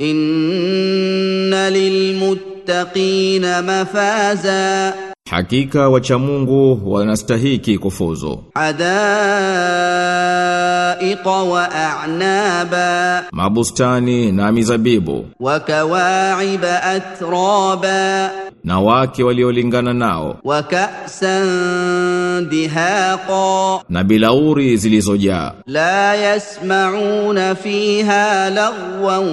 إن للمتقين مفازا Hakika wacha Mungu wanastahiki kufuzu. Hadaiqa wa a'naba. Mabustani na mizabibu. Wa kawa'iba atraba. Na wake waliolingana nao. Wa ka'san dihaqa. Na bilauri zilizojaa. La yasma'una fiha lagwan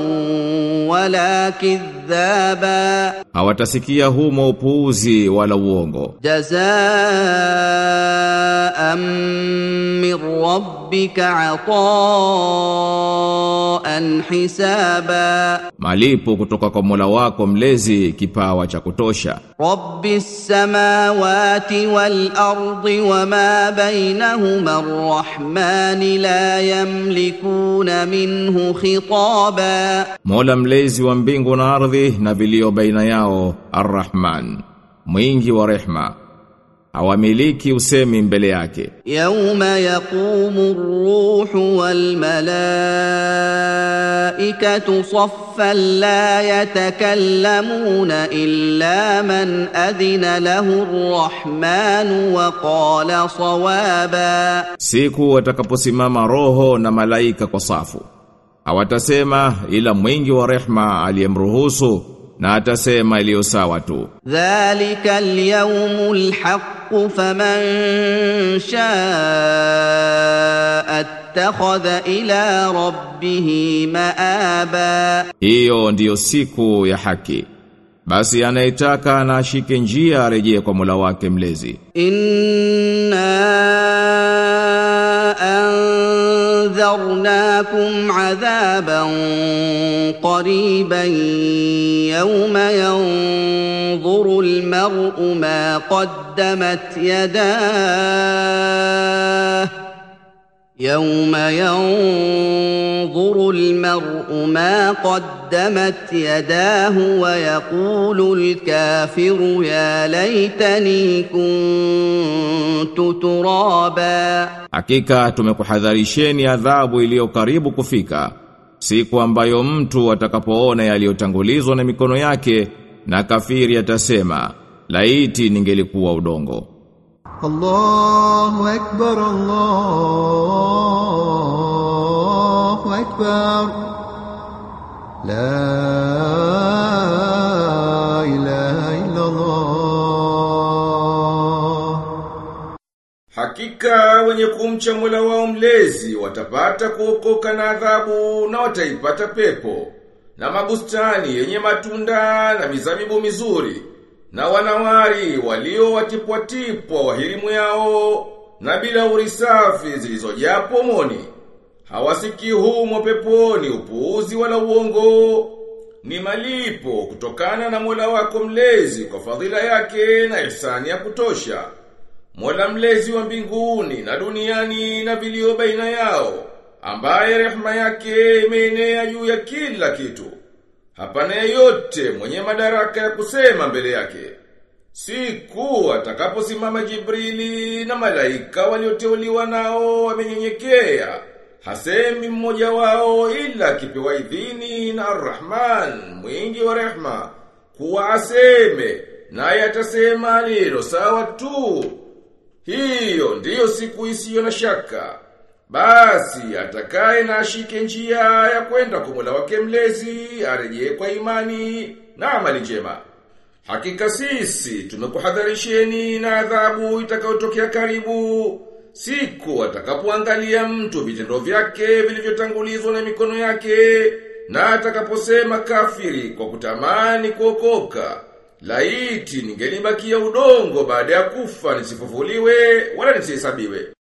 wala kidh kadhaba hawatasikia humo upuuzi wala uongo. Jazaa min rabbika ataan hisaba. Malipo kutoka kwa mula wako mlezi kipawa cha kutosha. Rabbi samawati wal ardi wa ma bainahuma rahmani la yamlikuna minhu khitaba. Mola mlezi wa mbingu na ardhi na vilio baina yao Ar-Rahman. Mwingi wa rehma. Hawamiliki usemi mbele yake. يوم يقوم الروح والملائكة صفا لا يتكلمون إلا من أذن له الرحمن وقال صوابا Siku watakaposimama roho na malaika kwa safu. Hawatasema ila mwingi wa rehma aliyemruhusu na atasema iliyo sawa tu. Dhalika al-yawmul haqq faman shaa attakhadha ila rabbih maaba. Hiyo ndiyo siku ya haki. Basi anayetaka na ashike njia arejee kwa Mola wake mlezi. Inna أنذرناكم عذابا قريبا يوم ينظر المرء ما قدمت يداه يوم ينظر المرء ما قدمت يداه ويقول الكافر يا ليتني كنت ترابا Hakika tumekuhadharisheni adhabu iliyo karibu kufika. Siku ambayo mtu atakapoona yaliyotangulizwa na mikono yake na kafiri atasema, laiti ningelikuwa udongo. الله أكبر الله أكبر لا إله إلا الله Hakika wenye kumcha Mola wao mlezi watapata kuokoka na adhabu na wataipata pepo na mabustani yenye matunda na mizabibu mizuri na wanawari walio watipwatipwa wahirimu yao na bilauri safi zilizojaa pomoni hawasikii humo peponi upuuzi wala uongo ni malipo kutokana na Mola wako mlezi kwa fadhila yake na ihsani ya kutosha Mola mlezi wa mbinguni na duniani na vilio baina yao, ambaye rehema yake imeenea juu ya kila kitu. Hapana yeyote mwenye madaraka ya kusema mbele yake. Siku atakaposimama Jibrili na malaika walioteuliwa nao wamenyenyekea. Hasemi mmoja wao ila akipewa idhini na Ar-Rahman, mwingi wa rehma, kuwa aseme, naye atasema lilo sawa tu. Hiyo ndiyo siku isiyo na shaka. Basi atakaye na ashike njia ya kwenda kwa Mola wake mlezi arejee kwa imani na amali njema. Hakika sisi tumekuhadharisheni na adhabu itakayotokea karibu. Siku atakapoangalia mtu vitendo vyake vilivyotangulizwa na mikono yake na atakaposema kafiri kwa kutamani kuokoka. Laiti ningelibakia udongo baada ya kufa nisifufuliwe wala nisihesabiwe.